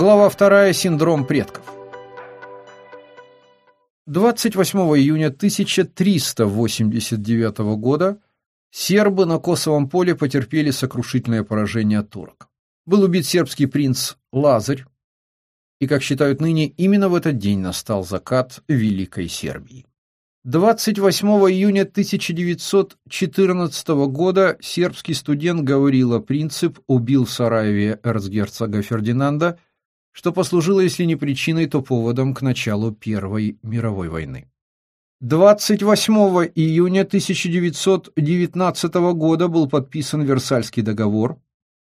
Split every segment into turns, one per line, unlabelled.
Глава 2. Синдром предков. 28 июня 1389 года сербы на Косовом поле потерпели сокрушительное поражение турок. Был убит сербский принц Лазарь, и, как считают ныне, именно в этот день настал закат Великой Сербии. 28 июня 1914 года сербский студент Гаврила Принцип убил в Сараеве эрцгерцога Фердинанда, что послужило, если не причиной, то поводом к началу Первой мировой войны. 28 июня 1919 года был подписан Версальский договор,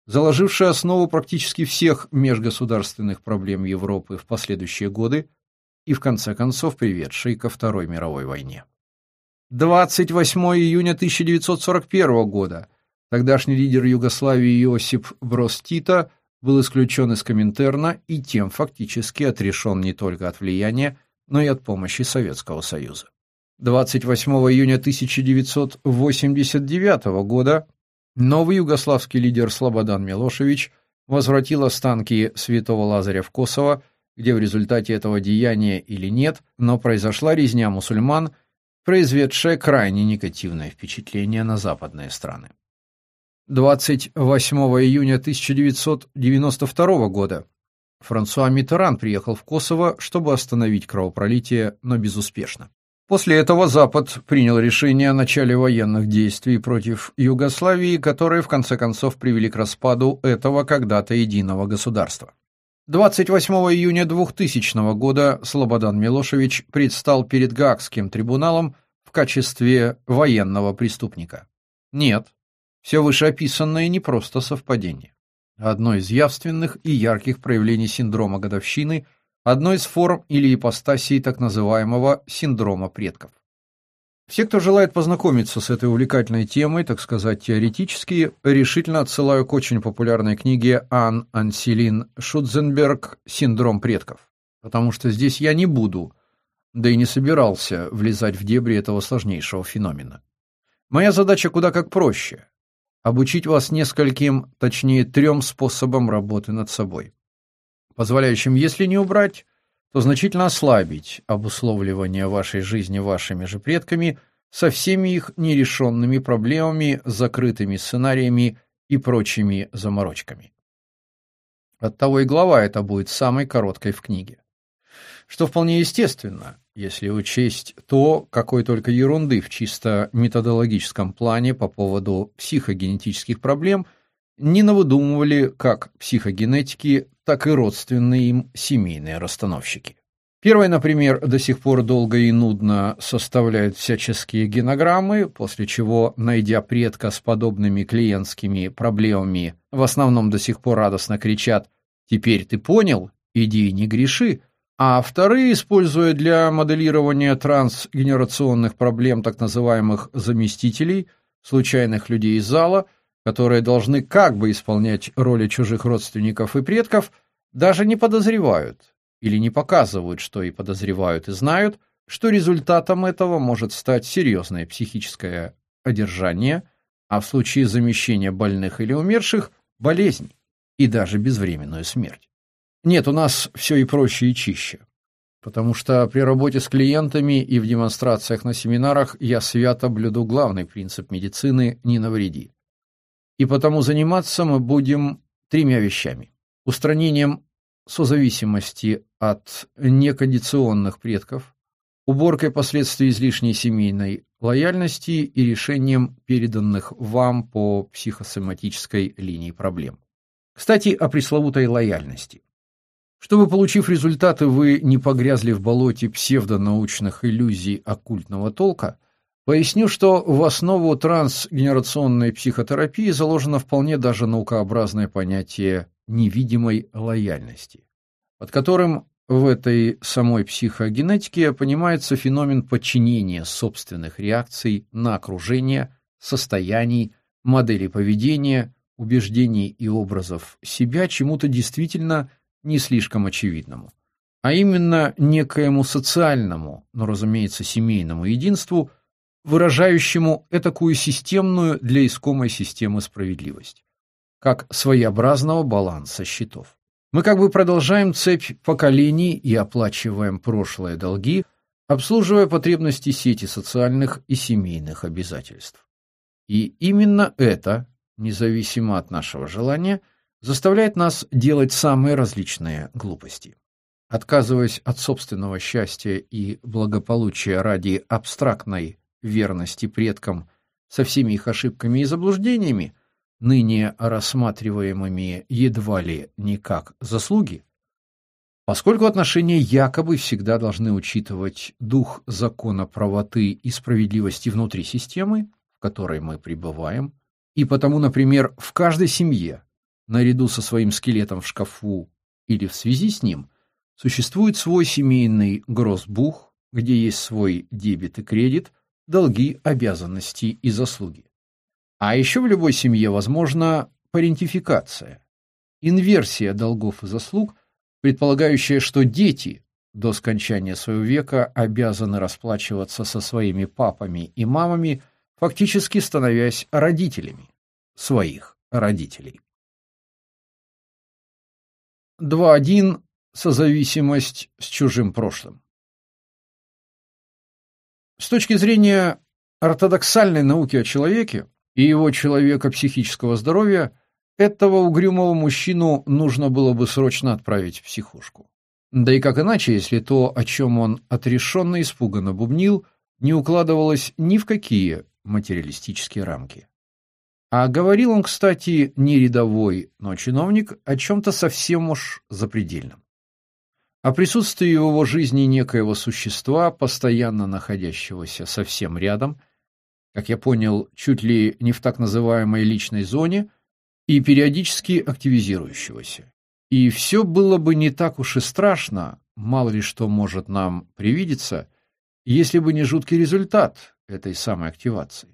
заложивший основу практически всех межгосударственных проблем Европы в последующие годы и в конце концов приведший ко Второй мировой войне. 28 июня 1941 года тогдашний лидер Югославии Иосип Брос Тита был исключен из Коминтерна и тем фактически отрешен не только от влияния, но и от помощи Советского Союза. 28 июня 1989 года Новый югославский лидер Слободан Милошевич возвратил останки святого Лазаря в Косово, где в результате этого деяния или нет, но произошла резня мусульман, произведшая крайне негативное впечатление на западные страны. 28 июня 1992 года Франсуа Миттеран приехал в Косово, чтобы остановить кровопролитие, но безуспешно. После этого Запад принял решение о начале военных действий против Югославии, которые в конце концов привели к распаду этого когда-то единого государства. 28 июня 2000 года Слободан Милошевич предстал перед Гаагским трибуналом в качестве военного преступника. Нет, все вышеописанное не просто совпадение. Одно из явственных и ярких проявлений синдрома годовщины – одной из форм или ипостасей так называемого синдрома предков. Все, кто желает познакомиться с этой увлекательной темой, так сказать, теоретически, решительно отсылаю к очень популярной книге Ан Анселин Шутзенберг «Синдром предков», потому что здесь я не буду, да и не собирался влезать в дебри этого сложнейшего феномена. Моя задача куда как проще – обучить вас нескольким, точнее трем способам работы над собой позволяющим, если не убрать, то значительно ослабить обусловливание вашей жизни вашими же предками со всеми их нерешенными проблемами, закрытыми сценариями и прочими заморочками. Оттого и глава эта будет самой короткой в книге. Что вполне естественно, если учесть то, какой только ерунды в чисто методологическом плане по поводу психогенетических проблем не навыдумывали как психогенетики, так и родственные им семейные расстановщики. Первый, например, до сих пор долго и нудно составляет всяческие генограммы, после чего, найдя предка с подобными клиентскими проблемами, в основном до сих пор радостно кричат «Теперь ты понял? Иди и не греши», а вторые, используя для моделирования трансгенерационных проблем так называемых заместителей, случайных людей из зала – которые должны как бы исполнять роли чужих родственников и предков, даже не подозревают или не показывают, что и подозревают и знают, что результатом этого может стать серьезное психическое одержание, а в случае замещения больных или умерших – болезнь и даже безвременную смерть. Нет, у нас все и проще, и чище. Потому что при работе с клиентами и в демонстрациях на семинарах я свято блюду главный принцип медицины «не навреди». И потому заниматься мы будем тремя вещами. Устранением созависимости от некондиционных предков, уборкой последствий излишней семейной лояльности и решением переданных вам по психосоматической линии проблем. Кстати, о пресловутой лояльности. Чтобы, получив результаты, вы не погрязли в болоте псевдонаучных иллюзий оккультного толка – Поясню, что в основу трансгенерационной психотерапии заложено вполне даже наукообразное понятие невидимой лояльности, под которым в этой самой психогенетике понимается феномен подчинения собственных реакций на окружение, состояний, моделей поведения, убеждений и образов себя чему-то действительно не слишком очевидному, а именно некоему социальному, но, разумеется, семейному единству – выражающему этакую системную для искомой системы справедливость, как своеобразного баланса счетов. Мы как бы продолжаем цепь поколений и оплачиваем прошлые долги, обслуживая потребности сети социальных и семейных обязательств. И именно это, независимо от нашего желания, заставляет нас делать самые различные глупости. Отказываясь от собственного счастья и благополучия ради абстрактной верности предкам со всеми их ошибками и заблуждениями, ныне рассматриваемыми едва ли не как заслуги, поскольку отношения якобы всегда должны учитывать дух закона правоты и справедливости внутри системы, в которой мы пребываем, и потому, например, в каждой семье, наряду со своим скелетом в шкафу или в связи с ним, существует свой семейный гроссбух, где есть свой дебет и кредит, долги, обязанности и заслуги. А еще в любой семье возможна парентификация, инверсия долгов и заслуг, предполагающая, что дети до скончания своего века обязаны расплачиваться со своими папами и мамами, фактически становясь родителями своих родителей. 2.1. Созависимость с чужим прошлым. С точки зрения ортодоксальной науки о человеке и его человека психического здоровья, этого угрюмого мужчину нужно было бы срочно отправить в психушку. Да и как иначе, если то, о чем он отрешенно и испуганно бубнил, не укладывалось ни в какие материалистические рамки. А говорил он, кстати, не рядовой, но чиновник о чем-то совсем уж запредельном о присутствии в его жизни некоего существа, постоянно находящегося совсем рядом, как я понял, чуть ли не в так называемой личной зоне, и периодически активизирующегося. И все было бы не так уж и страшно, мало ли что может нам привидеться, если бы не жуткий результат этой самой активации.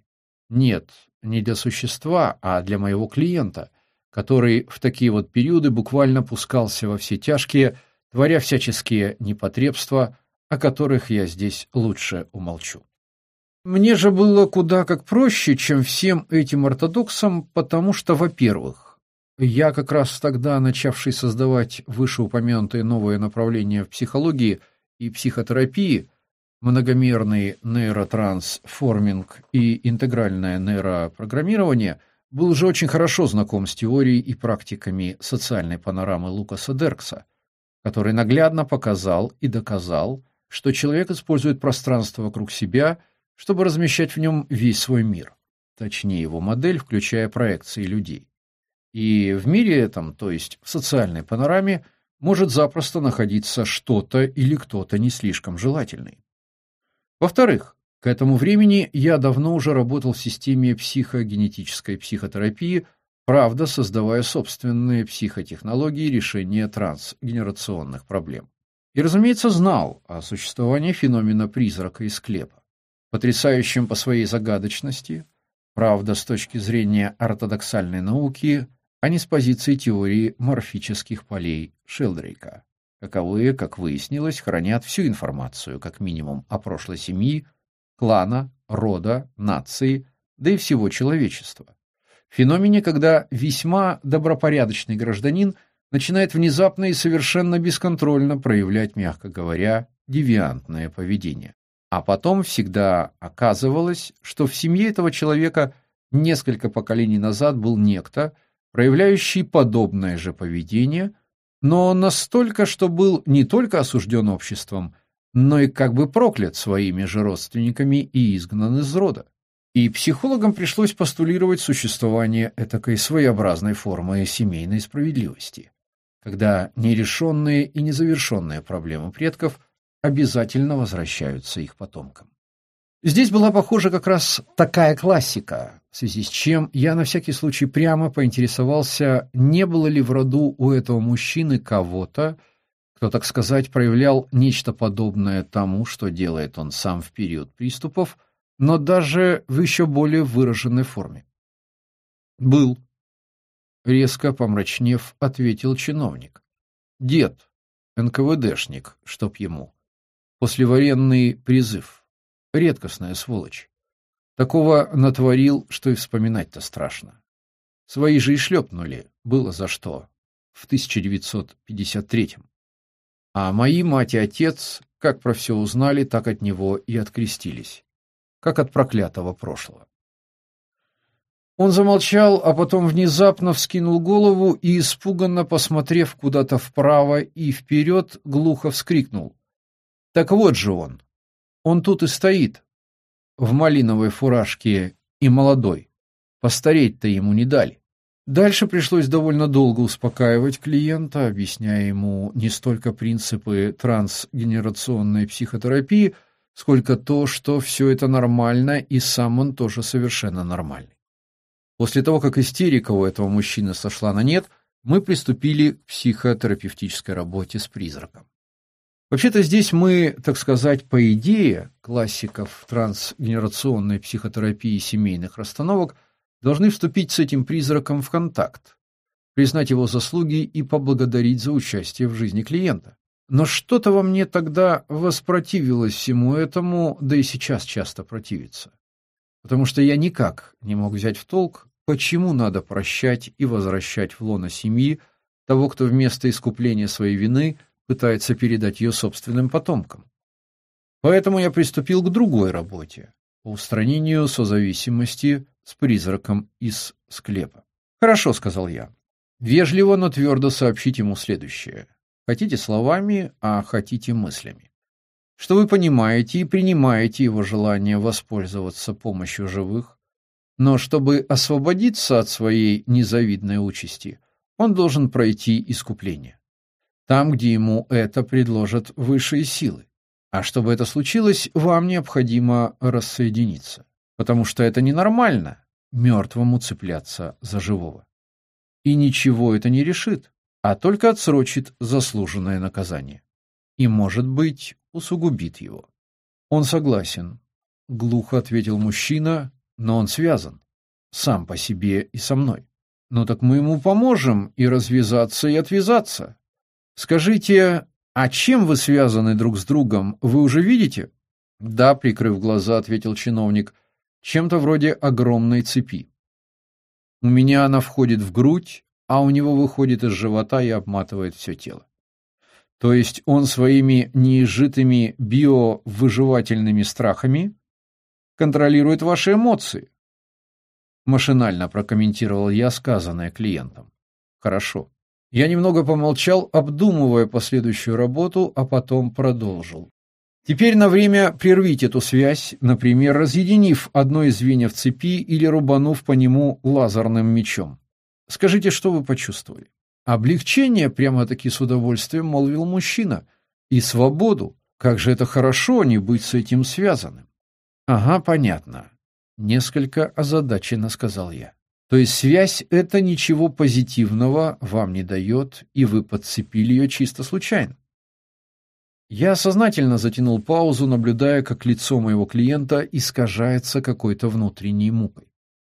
Нет, не для существа, а для моего клиента, который в такие вот периоды буквально пускался во все тяжкие, творя всяческие непотребства, о которых я здесь лучше умолчу. Мне же было куда как проще, чем всем этим ортодоксам, потому что, во-первых, я как раз тогда начавший создавать вышеупомянутые новые направления в психологии и психотерапии, многомерный нейротрансформинг и интегральное нейропрограммирование, был уже очень хорошо знаком с теорией и практиками социальной панорамы Лукаса Деркса, который наглядно показал и доказал, что человек использует пространство вокруг себя, чтобы размещать в нем весь свой мир, точнее его модель, включая проекции людей. И в мире этом, то есть в социальной панораме, может запросто находиться что-то или кто-то не слишком желательный. Во-вторых, к этому времени я давно уже работал в системе психогенетической психотерапии правда создавая собственные психотехнологии решения трансгенерационных проблем. И, разумеется, знал о существовании феномена призрака из склепа, потрясающем по своей загадочности, правда, с точки зрения ортодоксальной науки, а не с позиции теории морфических полей Шелдрейка, каковые, как выяснилось, хранят всю информацию, как минимум, о прошлой семьи, клана, рода, нации, да и всего человечества феномене, когда весьма добропорядочный гражданин начинает внезапно и совершенно бесконтрольно проявлять, мягко говоря, девиантное поведение. А потом всегда оказывалось, что в семье этого человека несколько поколений назад был некто, проявляющий подобное же поведение, но настолько, что был не только осужден обществом, но и как бы проклят своими же родственниками и изгнан из рода. И психологам пришлось постулировать существование этакой своеобразной формы семейной справедливости, когда нерешенные и незавершенные проблемы предков обязательно возвращаются их потомкам. Здесь была похожа как раз такая классика, в связи с чем я на всякий случай прямо поинтересовался, не было ли в роду у этого мужчины кого-то, кто, так сказать, проявлял нечто подобное тому, что делает он сам в период приступов, но даже в еще более выраженной форме. «Был», — резко помрачнев, ответил чиновник. «Дед, НКВДшник, чтоб ему. Послевоенный призыв. Редкостная сволочь. Такого натворил, что и вспоминать-то страшно. Свои же и шлепнули, было за что. в 1953 А мои мать и отец, как про все узнали, так от него и открестились, как от проклятого прошлого. Он замолчал, а потом внезапно вскинул голову и, испуганно посмотрев куда-то вправо и вперед, глухо вскрикнул. «Так вот же он! Он тут и стоит, в малиновой фуражке и молодой. Постареть-то ему не дали». Дальше пришлось довольно долго успокаивать клиента, объясняя ему не столько принципы трансгенерационной психотерапии, сколько то, что все это нормально, и сам он тоже совершенно нормальный. После того, как истерика у этого мужчины сошла на нет, мы приступили к психотерапевтической работе с призраком. Вообще-то здесь мы, так сказать, по идее классиков трансгенерационной психотерапии семейных расстановок должны вступить с этим призраком в контакт, признать его заслуги и поблагодарить за участие в жизни клиента. Но что-то во мне тогда воспротивилось всему этому, да и сейчас часто противится потому что я никак не мог взять в толк, почему надо прощать и возвращать в лоно семьи того, кто вместо искупления своей вины пытается передать ее собственным потомкам. Поэтому я приступил к другой работе по устранению созависимости с призраком из склепа. «Хорошо», — сказал я. Вежливо, но твердо сообщить ему следующее. Хотите словами, а хотите мыслями что вы понимаете и принимаете его желание воспользоваться помощью живых, но чтобы освободиться от своей незавидной участи, он должен пройти искупление. Там, где ему это предложат высшие силы. А чтобы это случилось, вам необходимо рассоединиться, потому что это ненормально мертвому цепляться за живого. И ничего это не решит, а только отсрочит заслуженное наказание. И, может быть, усугубит его. Он согласен, глухо ответил мужчина, но он связан сам по себе и со мной. Ну так мы ему поможем и развязаться, и отвязаться. Скажите, а чем вы связаны друг с другом, вы уже видите? Да, прикрыв глаза, ответил чиновник, чем-то вроде огромной цепи. У меня она входит в грудь, а у него выходит из живота и обматывает все тело. То есть он своими неизжитыми биовыживательными страхами контролирует ваши эмоции. Машинально прокомментировал я сказанное клиентам. Хорошо. Я немного помолчал, обдумывая последующую работу, а потом продолжил. Теперь на время прервите эту связь, например, разъединив одно из звеньев цепи или рубанув по нему лазерным мечом. Скажите, что вы почувствовали? Облегчение, прямо-таки с удовольствием молвил мужчина. И свободу. Как же это хорошо не быть с этим связанным. Ага, понятно. Несколько озадаченно сказал я. То есть связь это ничего позитивного вам не дает, и вы подцепили ее чисто случайно. Я сознательно затянул паузу, наблюдая, как лицо моего клиента искажается какой-то внутренней мукой.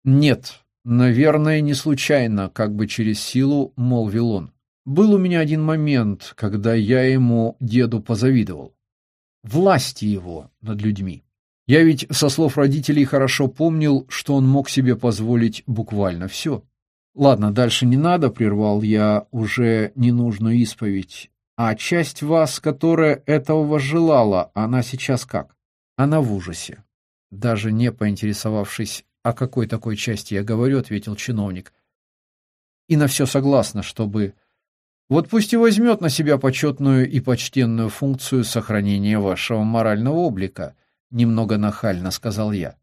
Нет, Наверное, не случайно, как бы через силу молвил он. Был у меня один момент, когда я ему, деду, позавидовал. Власти его над людьми. Я ведь со слов родителей хорошо помнил, что он мог себе позволить буквально все. Ладно, дальше не надо, прервал я уже ненужную исповедь. А часть вас, которая этого желала, она сейчас как? Она в ужасе. Даже не поинтересовавшись «О какой такой части я говорю?» — ответил чиновник. «И на все согласна, чтобы...» «Вот пусть и возьмет на себя почетную и почтенную функцию сохранения вашего морального облика», — немного нахально сказал я.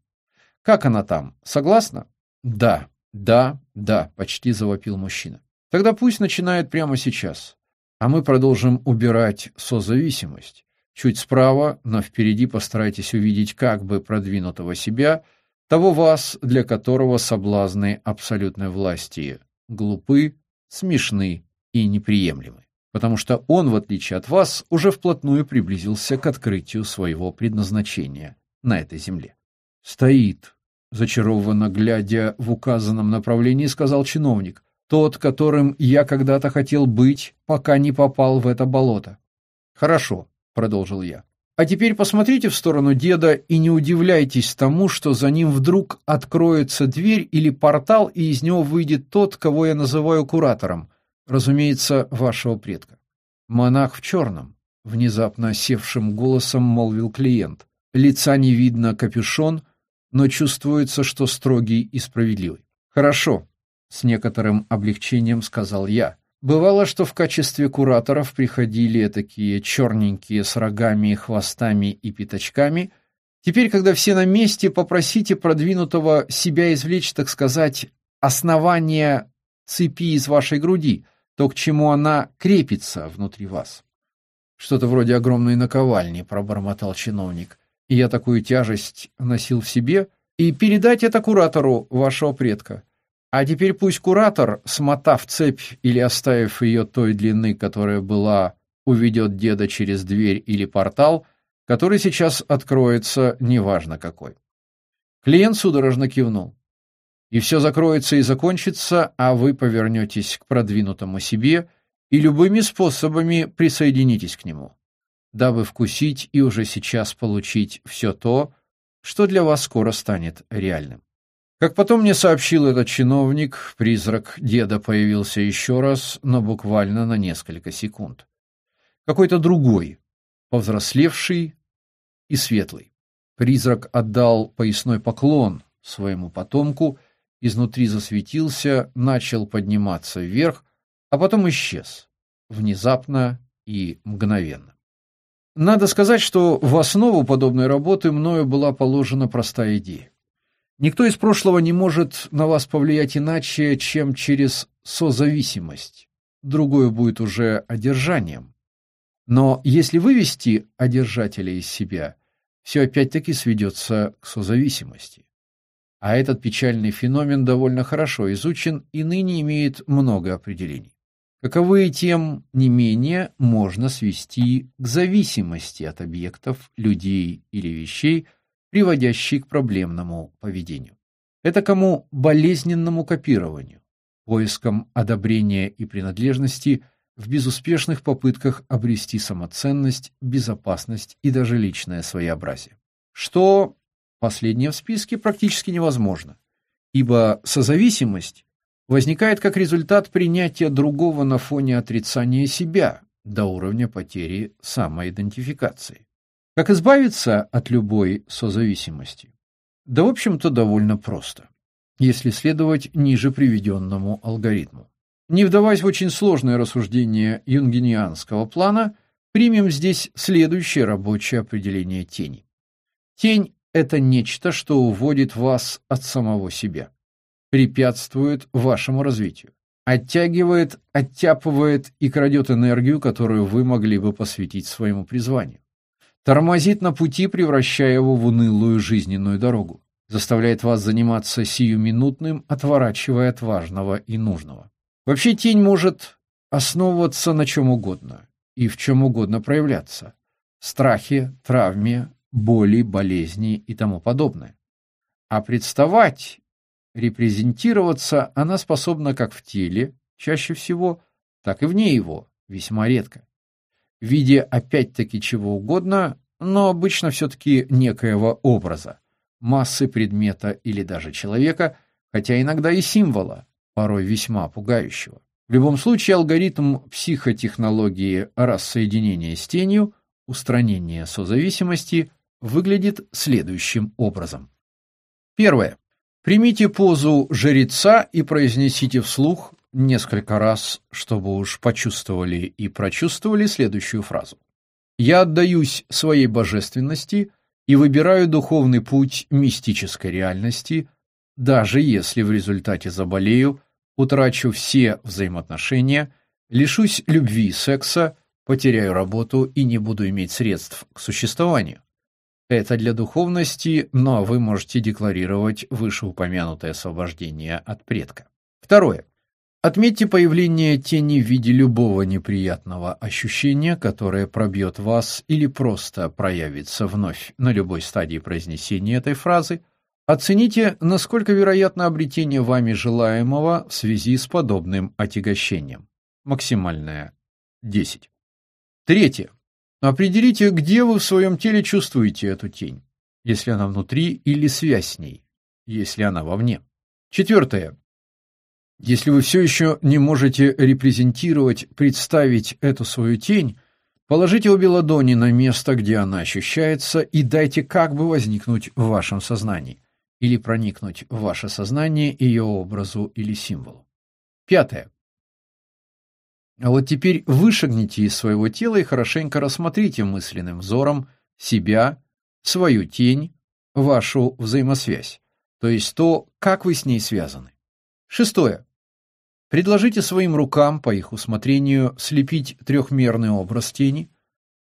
«Как она там? Согласна?» «Да, да, да», — почти завопил мужчина. «Тогда пусть начинает прямо сейчас, а мы продолжим убирать созависимость. Чуть справа, но впереди постарайтесь увидеть как бы продвинутого себя — того вас, для которого соблазны абсолютной власти глупы, смешны и неприемлемы, потому что он, в отличие от вас, уже вплотную приблизился к открытию своего предназначения на этой земле. Стоит, зачарованно глядя в указанном направлении, сказал чиновник, тот, которым я когда-то хотел быть, пока не попал в это болото. Хорошо, продолжил я. А теперь посмотрите в сторону деда и не удивляйтесь тому, что за ним вдруг откроется дверь или портал, и из него выйдет тот, кого я называю куратором. Разумеется, вашего предка. Монах в черном, внезапно севшим голосом молвил клиент. Лица не видно, капюшон, но чувствуется, что строгий и справедливый. Хорошо, с некоторым облегчением сказал я. Бывало, что в качестве кураторов приходили такие черненькие с рогами, хвостами и пятачками. Теперь, когда все на месте, попросите продвинутого себя извлечь, так сказать, основание цепи из вашей груди, то, к чему она крепится внутри вас. Что-то вроде огромной наковальни, пробормотал чиновник. И я такую тяжесть носил в себе, и передать это куратору вашего предка. А теперь пусть куратор, смотав цепь или оставив ее той длины, которая была, уведет деда через дверь или портал, который сейчас откроется, неважно какой. Клиент судорожно кивнул. И все закроется и закончится, а вы повернетесь к продвинутому себе и любыми способами присоединитесь к нему, дабы вкусить и уже сейчас получить все то, что для вас скоро станет реальным. Как потом мне сообщил этот чиновник, призрак деда появился еще раз, но буквально на несколько секунд. Какой-то другой, повзрослевший и светлый. Призрак отдал поясной поклон своему потомку, изнутри засветился, начал подниматься вверх, а потом исчез, внезапно и мгновенно. Надо сказать, что в основу подобной работы мною была положена простая идея. Никто из прошлого не может на вас повлиять иначе, чем через созависимость. Другое будет уже одержанием. Но если вывести одержателя из себя, все опять-таки сведется к созависимости. А этот печальный феномен довольно хорошо изучен и ныне имеет много определений. Каковые, тем не менее, можно свести к зависимости от объектов, людей или вещей, приводящий к проблемному поведению. Это кому болезненному копированию, поискам одобрения и принадлежности в безуспешных попытках обрести самоценность, безопасность и даже личное своеобразие. Что последнее в списке практически невозможно, ибо созависимость возникает как результат принятия другого на фоне отрицания себя до уровня потери самоидентификации. Как избавиться от любой созависимости? Да, в общем-то, довольно просто, если следовать ниже приведенному алгоритму. Не вдаваясь в очень сложное рассуждение юнгинианского плана, примем здесь следующее рабочее определение тени. Тень – это нечто, что уводит вас от самого себя, препятствует вашему развитию, оттягивает, оттяпывает и крадет энергию, которую вы могли бы посвятить своему призванию тормозит на пути, превращая его в унылую жизненную дорогу, заставляет вас заниматься сиюминутным, отворачивая от важного и нужного. Вообще тень может основываться на чем угодно и в чем угодно проявляться: страхе, травме, боли, болезни и тому подобное. А представать, репрезентироваться она способна как в теле, чаще всего, так и вне его, весьма редко в виде опять-таки чего угодно, но обычно все-таки некоего образа, массы предмета или даже человека, хотя иногда и символа, порой весьма пугающего. В любом случае алгоритм психотехнологии рассоединения с тенью, устранения созависимости выглядит следующим образом. Первое. Примите позу жреца и произнесите вслух несколько раз, чтобы уж почувствовали и прочувствовали следующую фразу. Я отдаюсь своей божественности и выбираю духовный путь мистической реальности, даже если в результате заболею, утрачу все взаимоотношения, лишусь любви и секса, потеряю работу и не буду иметь средств к существованию. Это для духовности, но вы можете декларировать вышеупомянутое освобождение от предка. Второе. Отметьте появление тени в виде любого неприятного ощущения, которое пробьет вас или просто проявится вновь на любой стадии произнесения этой фразы. Оцените, насколько вероятно обретение вами желаемого в связи с подобным отягощением. Максимальное 10. Третье. Определите, где вы в своем теле чувствуете эту тень, если она внутри или связь с ней, если она вовне. Четвертое. Если вы все еще не можете репрезентировать, представить эту свою тень, положите обе ладони на место, где она ощущается, и дайте как бы возникнуть в вашем сознании или проникнуть в ваше сознание ее образу или символу. Пятое. А вот теперь вышагните из своего тела и хорошенько рассмотрите мысленным взором себя, свою тень, вашу взаимосвязь, то есть то, как вы с ней связаны. Шестое. Предложите своим рукам, по их усмотрению, слепить трехмерный образ тени,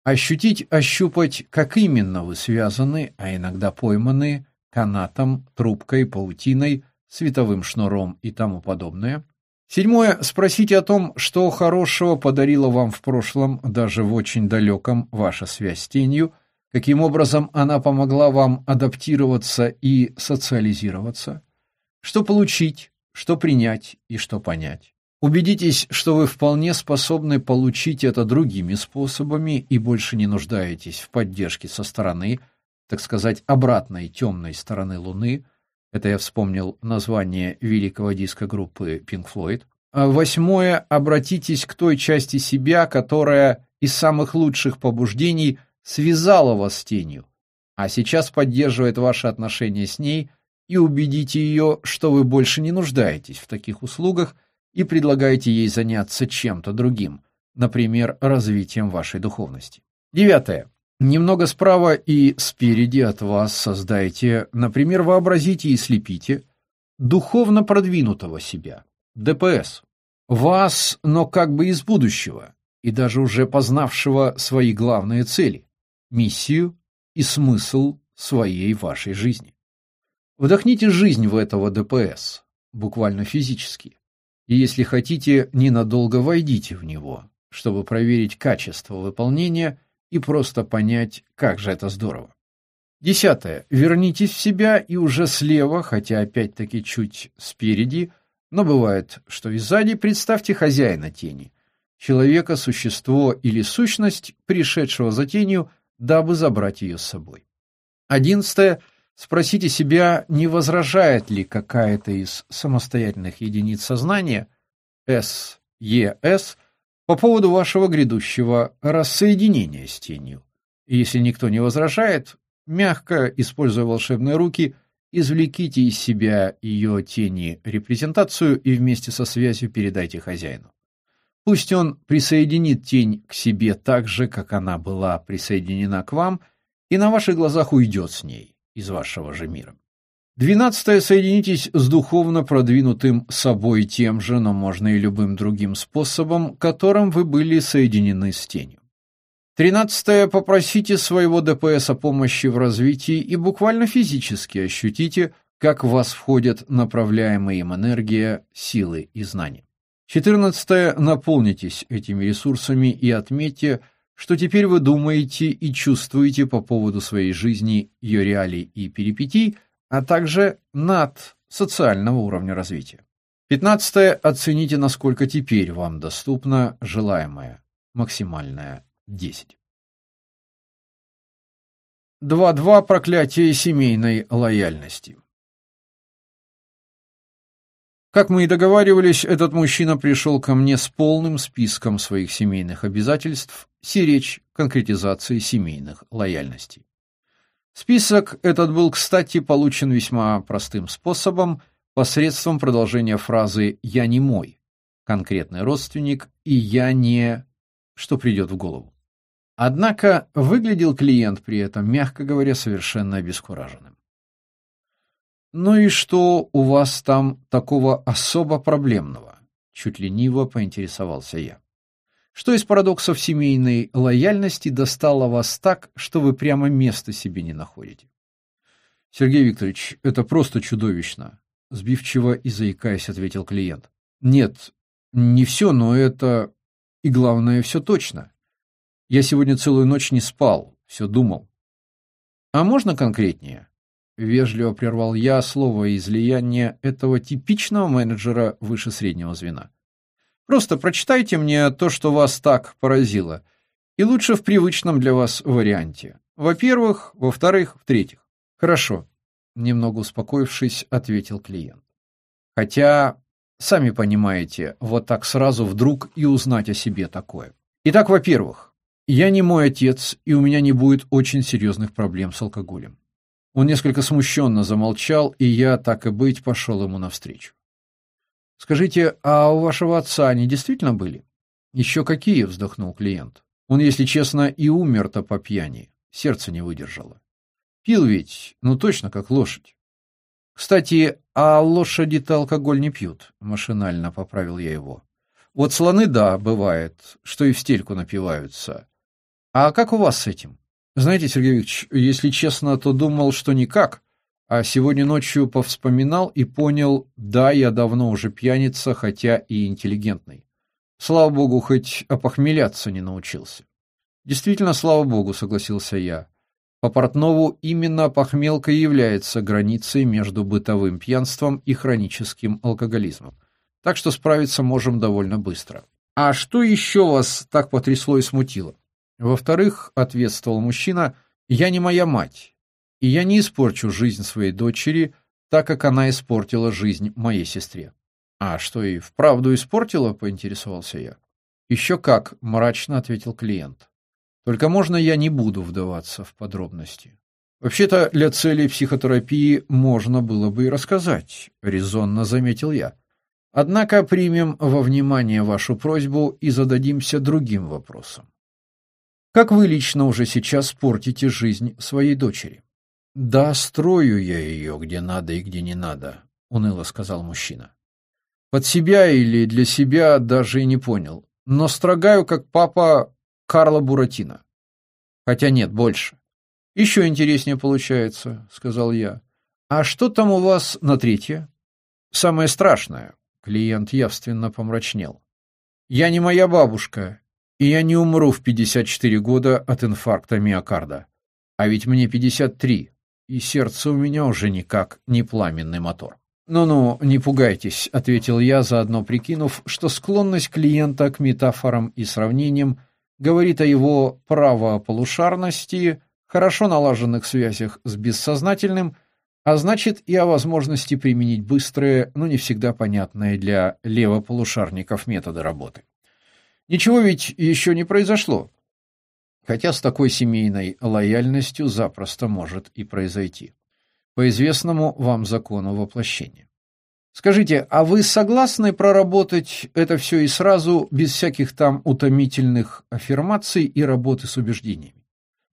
ощутить, ощупать, как именно вы связаны, а иногда пойманы канатом, трубкой, паутиной, световым шнуром и тому подобное. Седьмое. Спросите о том, что хорошего подарила вам в прошлом, даже в очень далеком, ваша связь с тенью, каким образом она помогла вам адаптироваться и социализироваться, что получить, что принять и что понять. Убедитесь, что вы вполне способны получить это другими способами и больше не нуждаетесь в поддержке со стороны, так сказать, обратной темной стороны Луны. Это я вспомнил название великого диска группы Pink Floyd. А восьмое. Обратитесь к той части себя, которая из самых лучших побуждений связала вас с тенью, а сейчас поддерживает ваши отношения с ней – и убедите ее, что вы больше не нуждаетесь в таких услугах и предлагаете ей заняться чем-то другим, например, развитием вашей духовности. Девятое. Немного справа и спереди от вас создайте, например, вообразите и слепите духовно продвинутого себя, ДПС. Вас, но как бы из будущего, и даже уже познавшего свои главные цели, миссию и смысл своей вашей жизни. Вдохните жизнь в этого ДПС, буквально физически. И если хотите, ненадолго войдите в него, чтобы проверить качество выполнения и просто понять, как же это здорово. Десятое. Вернитесь в себя и уже слева, хотя опять-таки чуть спереди, но бывает, что и сзади, представьте хозяина тени. Человека, существо или сущность, пришедшего за тенью, дабы забрать ее с собой. Одиннадцатое. Спросите себя, не возражает ли какая-то из самостоятельных единиц сознания, С, Е, С, по поводу вашего грядущего рассоединения с тенью. Если никто не возражает, мягко, используя волшебные руки, извлеките из себя ее тени репрезентацию и вместе со связью передайте хозяину. Пусть он присоединит тень к себе так же, как она была присоединена к вам, и на ваших глазах уйдет с ней из вашего же мира. Двенадцатое. Соединитесь с духовно продвинутым собой тем же, но можно и любым другим способом, которым вы были соединены с тенью. Тринадцатое. Попросите своего ДПС о помощи в развитии и буквально физически ощутите, как в вас входят направляемые им энергия, силы и знания. Четырнадцатое. Наполнитесь этими ресурсами и отметьте, что теперь вы думаете и чувствуете по поводу своей жизни, ее реалий и перипетий, а также над социального уровня развития. Пятнадцатое. Оцените, насколько теперь вам доступно желаемое, максимальное 10. 2.2. Проклятие семейной лояльности. Как мы и договаривались, этот мужчина пришел ко мне с полным списком своих семейных обязательств, сиречь конкретизации семейных лояльностей. Список этот был, кстати, получен весьма простым способом, посредством продолжения фразы «я не мой», конкретный родственник, и «я не...» что придет в голову. Однако выглядел клиент при этом, мягко говоря, совершенно обескураженным. «Ну и что у вас там такого особо проблемного?» Чуть лениво поинтересовался я. «Что из парадоксов семейной лояльности достало вас так, что вы прямо места себе не находите?» «Сергей Викторович, это просто чудовищно», — сбивчиво и заикаясь ответил клиент. «Нет, не все, но это... И главное, все точно. Я сегодня целую ночь не спал, все думал». «А можно конкретнее?» Вежливо прервал я слово излияние этого типичного менеджера выше среднего звена. Просто прочитайте мне то, что вас так поразило, и лучше в привычном для вас варианте. Во-первых, во-вторых, в-третьих. Хорошо, немного успокоившись, ответил клиент. Хотя Сами понимаете, вот так сразу вдруг и узнать о себе такое. Итак, во-первых, я не мой отец, и у меня не будет очень серьезных проблем с алкоголем. Он несколько смущенно замолчал, и я, так и быть, пошел ему навстречу. Скажите, а у вашего отца они действительно были? «Еще какие, вздохнул клиент. Он, если честно, и умер-то по пьяни, сердце не выдержало. Пил ведь, ну точно как лошадь. Кстати, а лошади-то алкоголь не пьют, машинально поправил я его. Вот слоны, да, бывает, что и в стельку напиваются. А как у вас с этим? Знаете, Сергей Викторович, если честно, то думал, что никак, а сегодня ночью повспоминал и понял, да, я давно уже пьяница, хотя и интеллигентный. Слава богу, хоть опохмеляться не научился. Действительно, слава богу, согласился я. По Портнову именно похмелка является границей между бытовым пьянством и хроническим алкоголизмом. Так что справиться можем довольно быстро. А что еще вас так потрясло и смутило? Во-вторых, ответствовал мужчина, я не моя мать, и я не испорчу жизнь своей дочери, так как она испортила жизнь моей сестре. А что и вправду испортила, поинтересовался я. «Еще как, мрачно ответил клиент. Только можно я не буду вдаваться в подробности. Вообще-то для целей психотерапии можно было бы и рассказать, резонно заметил я. Однако примем во внимание вашу просьбу и зададимся другим вопросом. Как вы лично уже сейчас портите жизнь своей дочери? Да, строю я ее, где надо и где не надо, уныло сказал мужчина. Под себя или для себя даже и не понял. Но строгаю, как папа Карла Буратино. Хотя нет, больше. Еще интереснее получается, сказал я. А что там у вас на третье? Самое страшное. Клиент явственно помрачнел. Я не моя бабушка, и я не умру в 54 года от инфаркта миокарда. А ведь мне 53, и сердце у меня уже никак не пламенный мотор. «Ну-ну, не пугайтесь», — ответил я, заодно прикинув, что склонность клиента к метафорам и сравнениям говорит о его правополушарности, хорошо налаженных связях с бессознательным, а значит и о возможности применить быстрые, но не всегда понятные для левополушарников методы работы. Ничего ведь еще не произошло, хотя с такой семейной лояльностью запросто может и произойти по известному вам закону воплощения. Скажите, а вы согласны проработать это все и сразу, без всяких там утомительных аффирмаций и работы с убеждениями?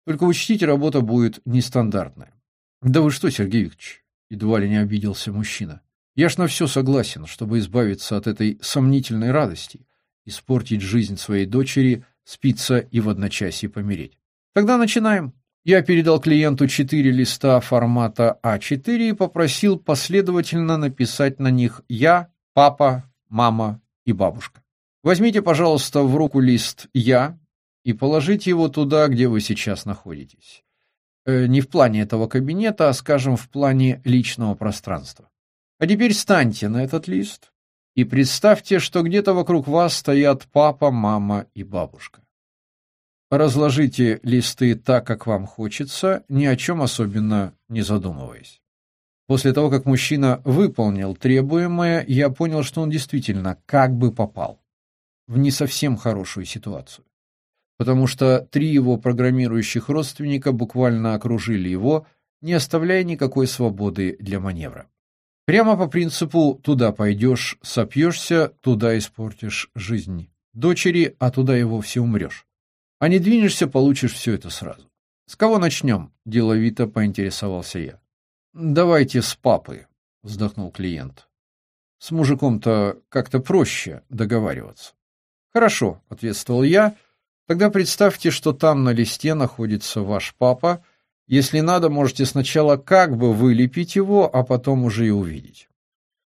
Только учтите, работа будет нестандартная. Да вы что, Сергей Викторович, едва ли не обиделся мужчина. Я ж на все согласен, чтобы избавиться от этой сомнительной радости, испортить жизнь своей дочери, спиться и в одночасье помереть. Тогда начинаем. Я передал клиенту четыре листа формата А4 и попросил последовательно написать на них «Я», «Папа», «Мама» и «Бабушка». Возьмите, пожалуйста, в руку лист «Я» и положите его туда, где вы сейчас находитесь. Э, не в плане этого кабинета, а, скажем, в плане личного пространства. А теперь встаньте на этот лист и представьте, что где-то вокруг вас стоят папа, мама и бабушка. Разложите листы так, как вам хочется, ни о чем особенно не задумываясь. После того, как мужчина выполнил требуемое, я понял, что он действительно как бы попал в не совсем хорошую ситуацию. Потому что три его программирующих родственника буквально окружили его, не оставляя никакой свободы для маневра. Прямо по принципу «туда пойдешь, сопьешься, туда испортишь жизнь дочери, а туда и вовсе умрешь». А не двинешься, получишь все это сразу. С кого начнем? Деловито поинтересовался я. Давайте с папы, вздохнул клиент. С мужиком-то как-то проще договариваться. Хорошо, ответствовал я. Тогда представьте, что там на листе находится ваш папа. Если надо, можете сначала как бы вылепить его, а потом уже и увидеть.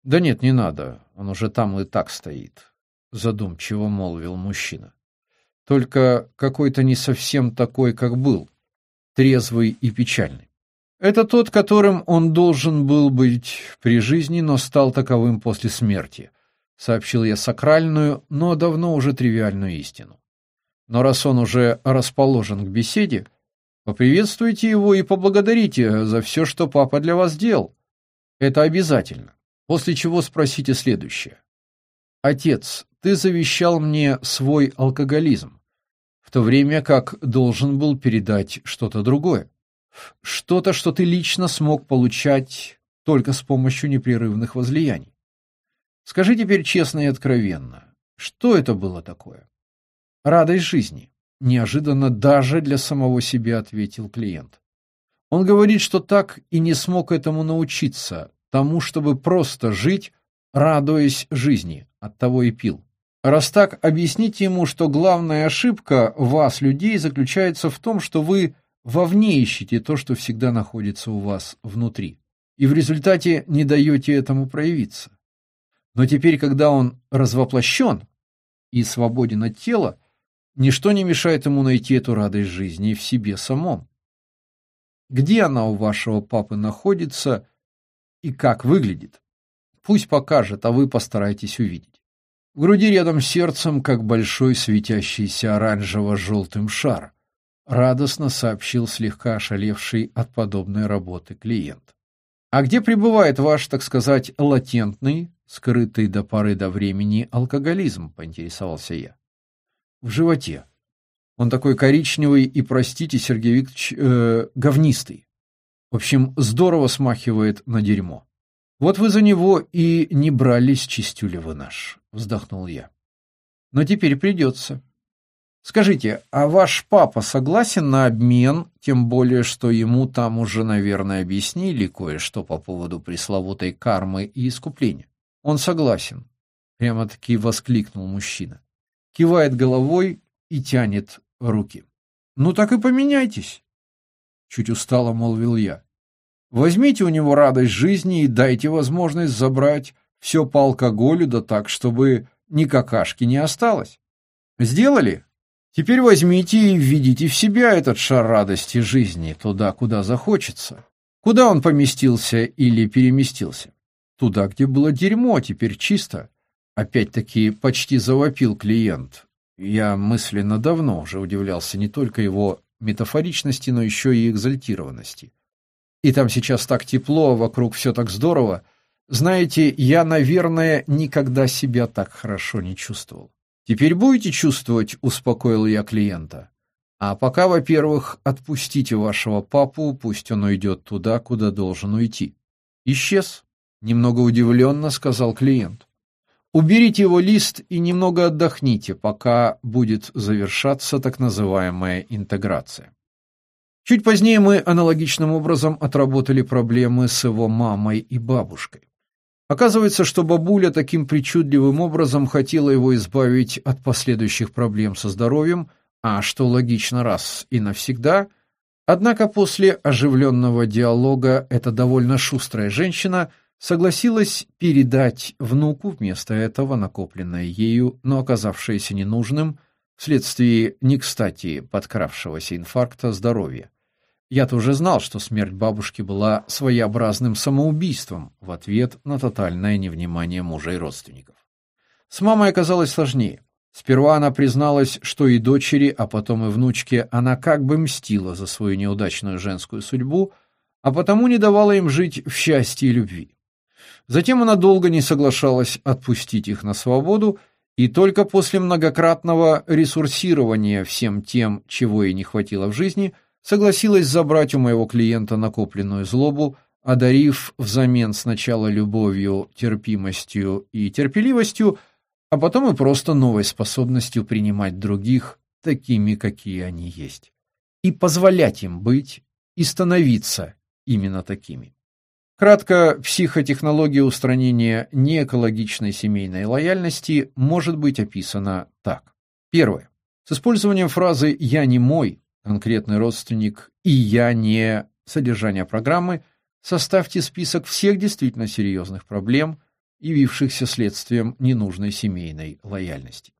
Да нет, не надо. Он уже там и так стоит, задумчиво молвил мужчина только какой-то не совсем такой, как был, трезвый и печальный. Это тот, которым он должен был быть при жизни, но стал таковым после смерти, сообщил я сакральную, но давно уже тривиальную истину. Но раз он уже расположен к беседе, поприветствуйте его и поблагодарите за все, что папа для вас сделал. Это обязательно. После чего спросите следующее. Отец, ты завещал мне свой алкоголизм, в то время как должен был передать что-то другое. Что-то, что ты лично смог получать только с помощью непрерывных возлияний. Скажи теперь честно и откровенно, что это было такое? Радость жизни. Неожиданно даже для самого себя ответил клиент. Он говорит, что так и не смог этому научиться, тому, чтобы просто жить, радуясь жизни, оттого и пил. Раз так, объясните ему, что главная ошибка вас, людей, заключается в том, что вы вовне ищете то, что всегда находится у вас внутри, и в результате не даете этому проявиться. Но теперь, когда он развоплощен и свободен от тела, ничто не мешает ему найти эту радость жизни в себе самом. Где она у вашего папы находится и как выглядит? Пусть покажет, а вы постарайтесь увидеть. В груди рядом с сердцем, как большой светящийся оранжево-желтым шар, радостно сообщил слегка ошалевший от подобной работы клиент. А где пребывает ваш, так сказать, латентный, скрытый до поры до времени алкоголизм, поинтересовался я. В животе. Он такой коричневый и, простите, Сергей Викторович, э, говнистый. В общем, здорово смахивает на дерьмо. Вот вы за него и не брались, чистюля наш, вздохнул я. Но теперь придется. Скажите, а ваш папа согласен на обмен, тем более, что ему там уже, наверное, объяснили кое-что по поводу пресловутой кармы и искупления? Он согласен, прямо-таки воскликнул мужчина. Кивает головой и тянет руки. Ну так и поменяйтесь, чуть устало молвил я. Возьмите у него радость жизни и дайте возможность забрать все по алкоголю, да так, чтобы ни какашки не осталось. Сделали? Теперь возьмите и введите в себя этот шар радости жизни туда, куда захочется. Куда он поместился или переместился? Туда, где было дерьмо, теперь чисто. Опять-таки почти завопил клиент. Я мысленно давно уже удивлялся не только его метафоричности, но еще и экзальтированности. И там сейчас так тепло, вокруг все так здорово. Знаете, я, наверное, никогда себя так хорошо не чувствовал. Теперь будете чувствовать, успокоил я клиента. А пока, во-первых, отпустите вашего папу, пусть он уйдет туда, куда должен уйти. Исчез, немного удивленно сказал клиент. Уберите его лист и немного отдохните, пока будет завершаться так называемая интеграция. Чуть позднее мы аналогичным образом отработали проблемы с его мамой и бабушкой. Оказывается, что бабуля таким причудливым образом хотела его избавить от последующих проблем со здоровьем, а что логично раз и навсегда. Однако после оживленного диалога эта довольно шустрая женщина согласилась передать внуку вместо этого накопленное ею, но оказавшееся ненужным вследствие не кстати подкравшегося инфаркта здоровья. Я-то уже знал, что смерть бабушки была своеобразным самоубийством в ответ на тотальное невнимание мужа и родственников. С мамой оказалось сложнее. Сперва она призналась, что и дочери, а потом и внучке она как бы мстила за свою неудачную женскую судьбу, а потому не давала им жить в счастье и любви. Затем она долго не соглашалась отпустить их на свободу, и только после многократного ресурсирования всем тем, чего ей не хватило в жизни – согласилась забрать у моего клиента накопленную злобу, одарив взамен сначала любовью, терпимостью и терпеливостью, а потом и просто новой способностью принимать других такими, какие они есть, и позволять им быть и становиться именно такими. Кратко, психотехнология устранения неэкологичной семейной лояльности может быть описана так. Первое. С использованием фразы «я не мой» конкретный родственник и я не содержание программы, составьте список всех действительно серьезных проблем, явившихся следствием ненужной семейной лояльности.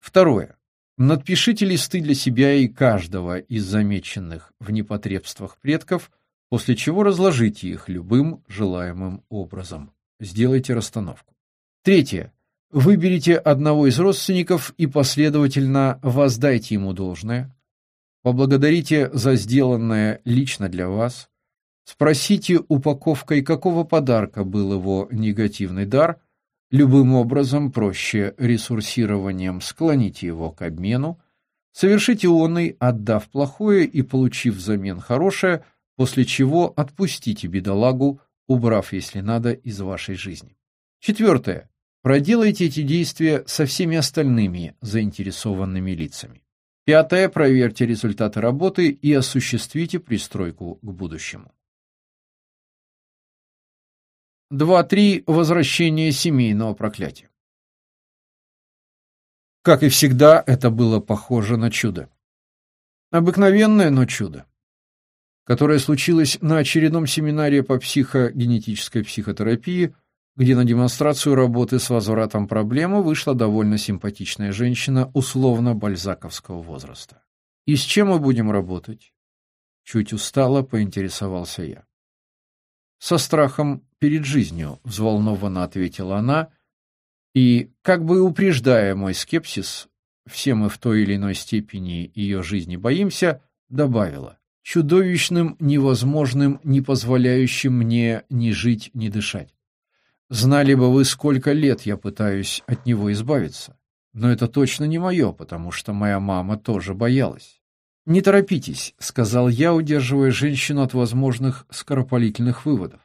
Второе. Надпишите листы для себя и каждого из замеченных в непотребствах предков, после чего разложите их любым желаемым образом. Сделайте расстановку. Третье. Выберите одного из родственников и последовательно воздайте ему должное, Поблагодарите за сделанное лично для вас. Спросите упаковкой, какого подарка был его негативный дар, Любым образом проще ресурсированием склоните его к обмену, совершите онный, отдав плохое и получив взамен хорошее, после чего отпустите бедолагу, убрав, если надо, из вашей жизни. Четвертое. Проделайте эти действия со всеми остальными заинтересованными лицами. Пятое. Проверьте результаты работы и осуществите пристройку к будущему. 2.3. Возвращение семейного проклятия. Как и всегда, это было похоже на чудо. Обыкновенное, но чудо, которое случилось на очередном семинаре по психогенетической психотерапии, где на демонстрацию работы с возвратом проблемы вышла довольно симпатичная женщина условно бальзаковского возраста. «И с чем мы будем работать?» Чуть устало поинтересовался я. «Со страхом перед жизнью», — взволнованно ответила она, и, как бы упреждая мой скепсис, все мы в той или иной степени ее жизни боимся, добавила, чудовищным, невозможным, не позволяющим мне ни жить, ни дышать. Знали бы вы, сколько лет я пытаюсь от него избавиться. Но это точно не мое, потому что моя мама тоже боялась. «Не торопитесь», — сказал я, удерживая женщину от возможных скоропалительных выводов.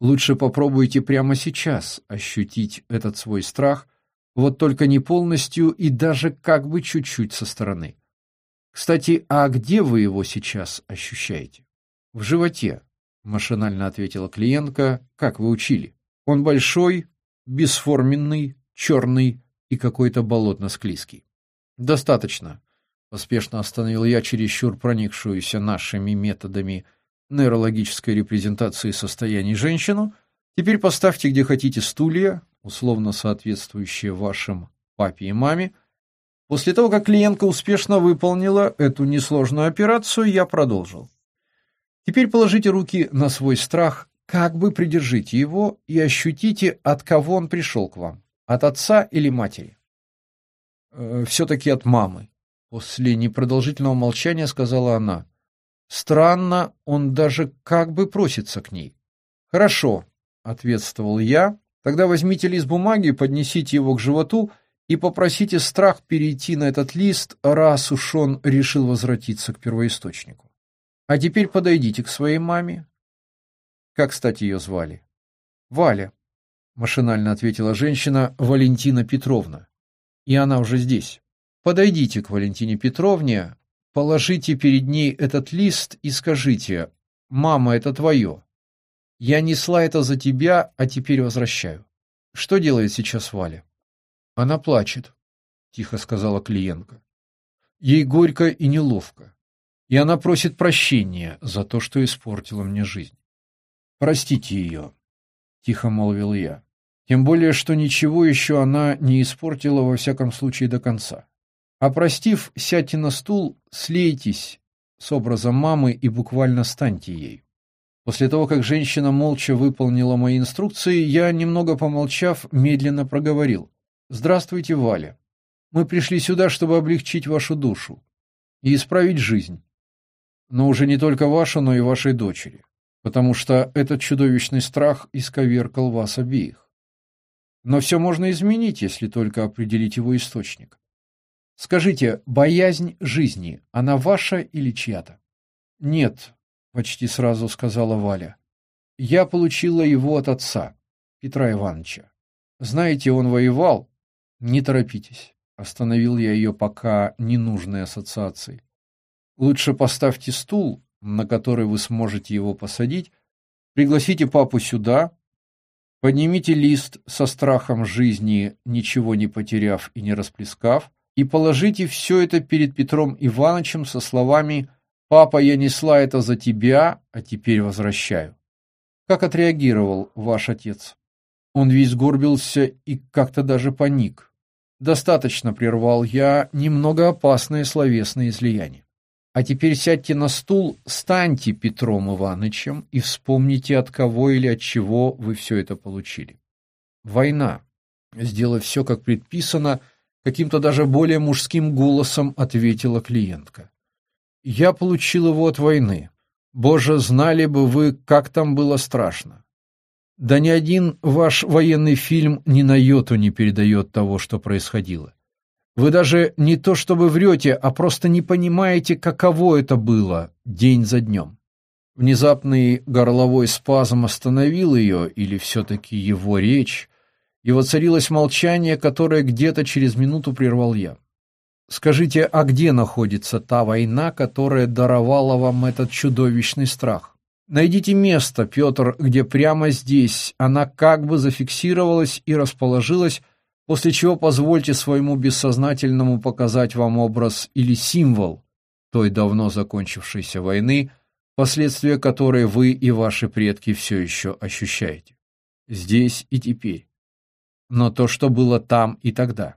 Лучше попробуйте прямо сейчас ощутить этот свой страх, вот только не полностью и даже как бы чуть-чуть со стороны. Кстати, а где вы его сейчас ощущаете? В животе, машинально ответила клиентка, как вы учили. Он большой, бесформенный, черный и какой-то болотно-склизкий. Достаточно, поспешно остановил я чересчур проникшуюся нашими методами нейрологической репрезентации состояний женщину, теперь поставьте где хотите стулья, условно соответствующие вашим папе и маме. После того, как клиентка успешно выполнила эту несложную операцию, я продолжил. Теперь положите руки на свой страх, как бы придержите его и ощутите, от кого он пришел к вам, от отца или матери. «Э, «Все-таки от мамы», — после непродолжительного молчания сказала она. Странно, он даже как бы просится к ней. Хорошо, ответствовал я. Тогда возьмите лист бумаги, поднесите его к животу и попросите страх перейти на этот лист, раз уж он решил возвратиться к первоисточнику. А теперь подойдите к своей маме. Как, кстати, ее звали? Валя, машинально ответила женщина Валентина Петровна. И она уже здесь. Подойдите к Валентине Петровне, Положите перед ней этот лист и скажите: "Мама, это твое. Я несла это за тебя, а теперь возвращаю". Что делает сейчас Валя? Она плачет, тихо сказала клиентка. Ей горько и неловко. И она просит прощения за то, что испортила мне жизнь. Простите ее», — тихо молвил я. Тем более, что ничего еще она не испортила во всяком случае до конца. Опростив, сядьте на стул, слейтесь с образом мамы и буквально станьте ей. После того, как женщина молча выполнила мои инструкции, я, немного помолчав, медленно проговорил. «Здравствуйте, Валя. Мы пришли сюда, чтобы облегчить вашу душу и исправить жизнь. Но уже не только вашу, но и вашей дочери, потому что этот чудовищный страх исковеркал вас обеих. Но все можно изменить, если только определить его источник. Скажите, боязнь жизни, она ваша или чья-то? Нет, почти сразу сказала Валя. Я получила его от отца, Петра Ивановича. Знаете, он воевал. Не торопитесь. Остановил я ее пока ненужной ассоциацией. Лучше поставьте стул, на который вы сможете его посадить, пригласите папу сюда, поднимите лист со страхом жизни, ничего не потеряв и не расплескав, и положите все это перед Петром Ивановичем со словами «Папа, я несла это за тебя, а теперь возвращаю». Как отреагировал ваш отец? Он весь горбился и как-то даже паник. Достаточно прервал я немного опасное словесное излияние. А теперь сядьте на стул, станьте Петром Ивановичем и вспомните, от кого или от чего вы все это получили. Война. Сделав все, как предписано, — каким-то даже более мужским голосом ответила клиентка. Я получил его от войны. Боже, знали бы вы, как там было страшно. Да ни один ваш военный фильм ни на йоту не передает того, что происходило. Вы даже не то чтобы врете, а просто не понимаете, каково это было день за днем. Внезапный горловой спазм остановил ее, или все-таки его речь, и воцарилось молчание, которое где-то через минуту прервал я. Скажите, а где находится та война, которая даровала вам этот чудовищный страх? Найдите место, Петр, где прямо здесь она как бы зафиксировалась и расположилась, после чего позвольте своему бессознательному показать вам образ или символ той давно закончившейся войны, последствия которой вы и ваши предки все еще ощущаете. Здесь и теперь. Но то, что было там и тогда.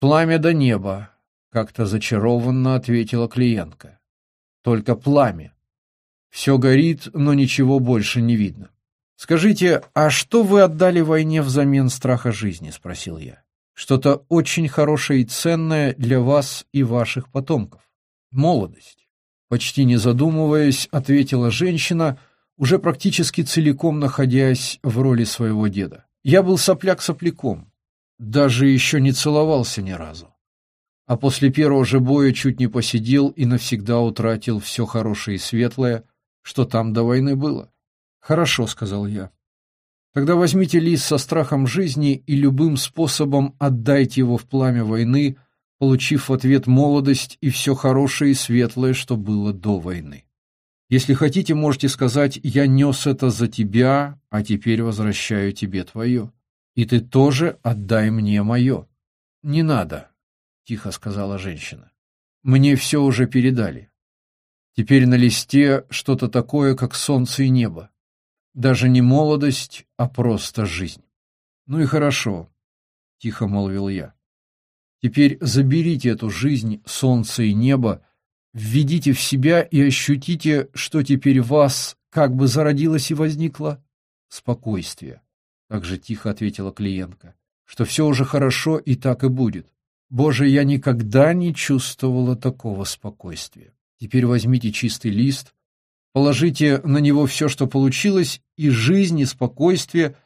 Пламя до неба, как-то зачарованно ответила клиентка. Только пламя. Все горит, но ничего больше не видно. Скажите, а что вы отдали войне взамен страха жизни, спросил я. Что-то очень хорошее и ценное для вас и ваших потомков. Молодость. Почти не задумываясь, ответила женщина, уже практически целиком находясь в роли своего деда. Я был сопляк сопляком, даже еще не целовался ни разу. А после первого же боя чуть не посидел и навсегда утратил все хорошее и светлое, что там до войны было. «Хорошо», — сказал я. «Тогда возьмите лист со страхом жизни и любым способом отдайте его в пламя войны, получив в ответ молодость и все хорошее и светлое, что было до войны. Если хотите, можете сказать «я нес это за тебя, а теперь возвращаю тебе твое». И ты тоже отдай мне мое. «Не надо», — тихо сказала женщина. «Мне все уже передали. Теперь на листе что-то такое, как солнце и небо. Даже не молодость, а просто жизнь. Ну и хорошо, тихо молвил я. Теперь заберите эту жизнь, солнце и небо, введите в себя и ощутите, что теперь вас как бы зародилось и возникло спокойствие. Так же тихо ответила клиентка, что все уже хорошо и так и будет. Боже, я никогда не чувствовала такого спокойствия. Теперь возьмите чистый лист, положите на него все, что получилось, и жизнь, и спокойствие,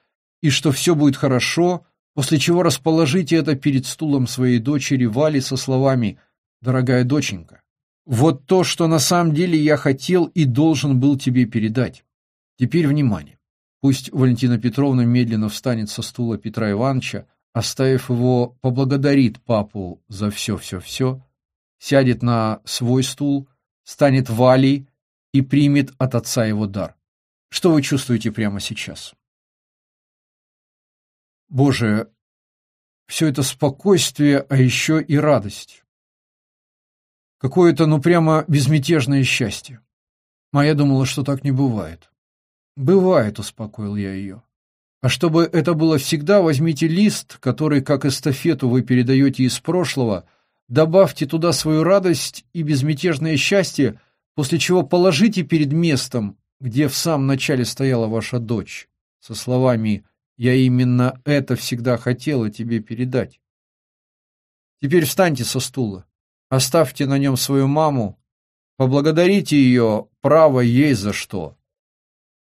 и что все будет хорошо, после чего расположите это перед стулом своей дочери Вали со словами «Дорогая доченька, вот то, что на самом деле я хотел и должен был тебе передать. Теперь внимание. Пусть Валентина Петровна медленно встанет со стула Петра Ивановича, оставив его, поблагодарит папу за все-все-все, сядет на свой стул, станет Валей и примет от отца его дар. Что вы чувствуете прямо сейчас? Боже, все это спокойствие, а еще и радость. Какое-то, ну, прямо безмятежное счастье. А я думала, что так не бывает. Бывает, успокоил я ее. А чтобы это было всегда, возьмите лист, который, как эстафету, вы передаете из прошлого – добавьте туда свою радость и безмятежное счастье, после чего положите перед местом, где в самом начале стояла ваша дочь, со словами «Я именно это всегда хотела тебе передать». Теперь встаньте со стула, оставьте на нем свою маму, поблагодарите ее, право ей за что.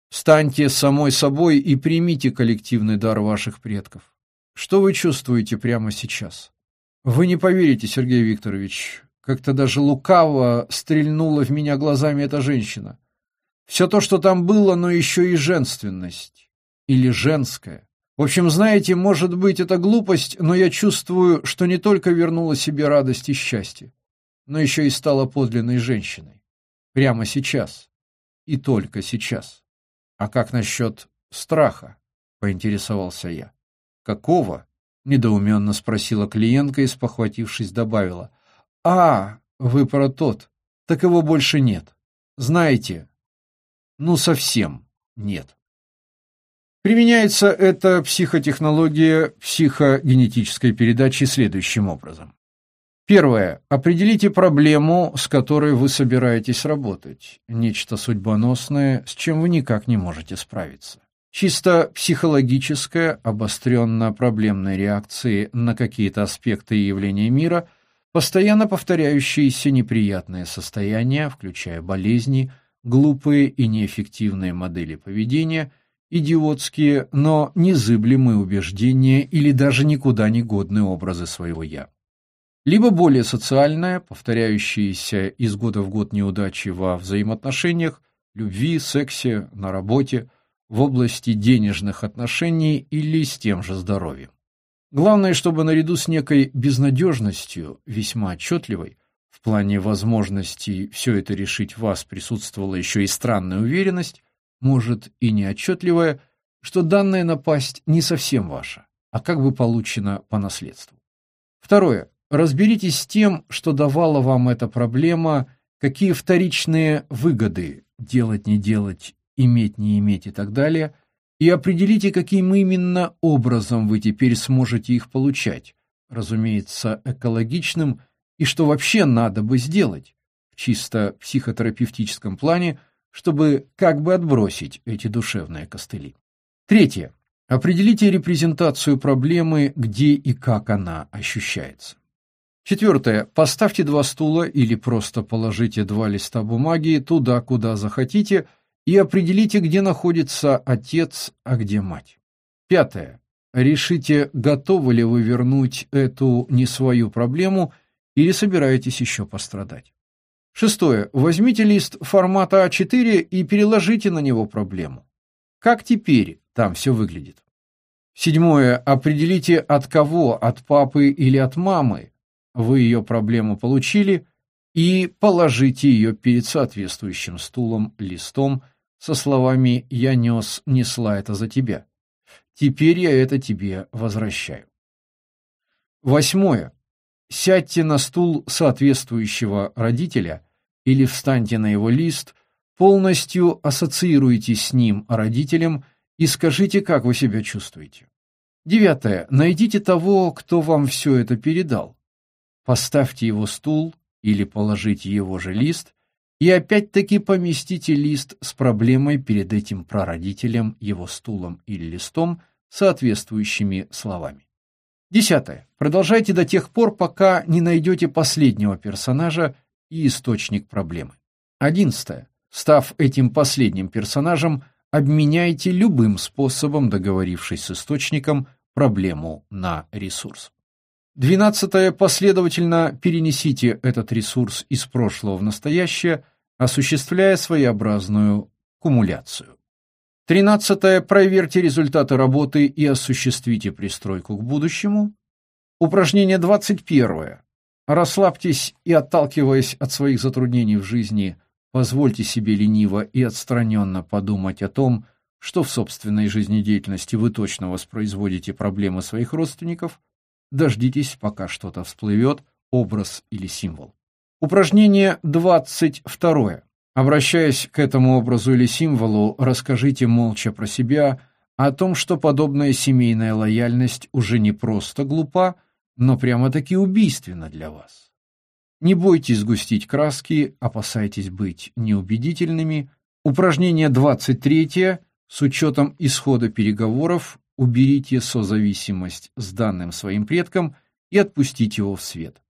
Станьте самой собой и примите коллективный дар ваших предков. Что вы чувствуете прямо сейчас? Вы не поверите, Сергей Викторович, как-то даже лукаво стрельнула в меня глазами эта женщина. Все то, что там было, но еще и женственность. Или женская. В общем, знаете, может быть, это глупость, но я чувствую, что не только вернула себе радость и счастье, но еще и стала подлинной женщиной. Прямо сейчас. И только сейчас. А как насчет страха? Поинтересовался я. Какого? Недоуменно спросила клиентка и, спохватившись, добавила: "А, вы про тот. Так его больше нет. Знаете, ну совсем нет". Применяется эта психотехнология психогенетической передачи следующим образом. Первое. Определите проблему, с которой вы собираетесь работать. Нечто судьбоносное, с чем вы никак не можете справиться. Чисто психологическая, обостренно-проблемная реакции на какие-то аспекты и явления мира, постоянно повторяющиеся неприятные состояния, включая болезни, глупые и неэффективные модели поведения идиотские, но незыблемые убеждения или даже никуда не годные образы своего «я». Либо более социальное, повторяющееся из года в год неудачи во взаимоотношениях, любви, сексе, на работе, в области денежных отношений или с тем же здоровьем. Главное, чтобы наряду с некой безнадежностью, весьма отчетливой, в плане возможностей все это решить вас присутствовала еще и странная уверенность, может и неотчетливая, что данная напасть не совсем ваша, а как бы получена по наследству. Второе. Разберитесь с тем, что давала вам эта проблема, какие вторичные выгоды делать не делать, иметь не иметь и так далее, и определите, каким именно образом вы теперь сможете их получать, разумеется, экологичным, и что вообще надо бы сделать в чисто психотерапевтическом плане, чтобы как бы отбросить эти душевные костыли. Третье. Определите репрезентацию проблемы, где и как она ощущается. Четвертое. Поставьте два стула или просто положите два листа бумаги туда, куда захотите, и определите, где находится отец, а где мать. Пятое. Решите, готовы ли вы вернуть эту не свою проблему или собираетесь еще пострадать. Шестое. Возьмите лист формата А4 и переложите на него проблему. Как теперь там все выглядит? Седьмое. Определите, от кого, от папы или от мамы вы ее проблему получили, и положите ее перед соответствующим стулом, листом, со словами «Я нес, несла это за тебя». Теперь я это тебе возвращаю. Восьмое. Сядьте на стул соответствующего родителя или встаньте на его лист, полностью ассоциируйтесь с ним, родителем, и скажите, как вы себя чувствуете. Девятое. Найдите того, кто вам все это передал. Поставьте его стул или положите его же лист и опять-таки поместите лист с проблемой перед этим прародителем, его стулом или листом, соответствующими словами. Десятое. Продолжайте до тех пор, пока не найдете последнего персонажа и источник проблемы. Одиннадцатое. Став этим последним персонажем, обменяйте любым способом, договорившись с источником, проблему на ресурс. Двенадцатое. Последовательно перенесите этот ресурс из прошлого в настоящее, осуществляя своеобразную кумуляцию. Тринадцатое. Проверьте результаты работы и осуществите пристройку к будущему. Упражнение двадцать первое. Расслабьтесь и, отталкиваясь от своих затруднений в жизни, позвольте себе лениво и отстраненно подумать о том, что в собственной жизнедеятельности вы точно воспроизводите проблемы своих родственников, Дождитесь, пока что-то всплывет, образ или символ. Упражнение 22. Обращаясь к этому образу или символу, расскажите молча про себя о том, что подобная семейная лояльность уже не просто глупа, но прямо-таки убийственна для вас. Не бойтесь сгустить краски, опасайтесь быть неубедительными. Упражнение 23 с учетом исхода переговоров уберите созависимость с данным своим предком и отпустите его в свет.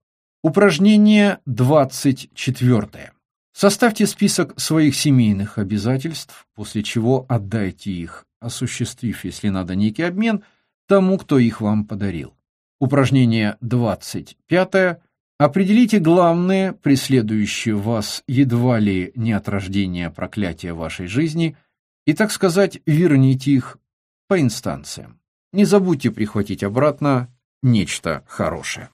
Упражнение 24. Составьте список своих семейных обязательств, после чего отдайте их, осуществив, если надо, некий обмен, тому, кто их вам подарил. Упражнение 25. Определите главные, преследующие вас едва ли не от рождения проклятия вашей жизни, и, так сказать, верните их по инстанциям. Не забудьте прихватить обратно нечто хорошее.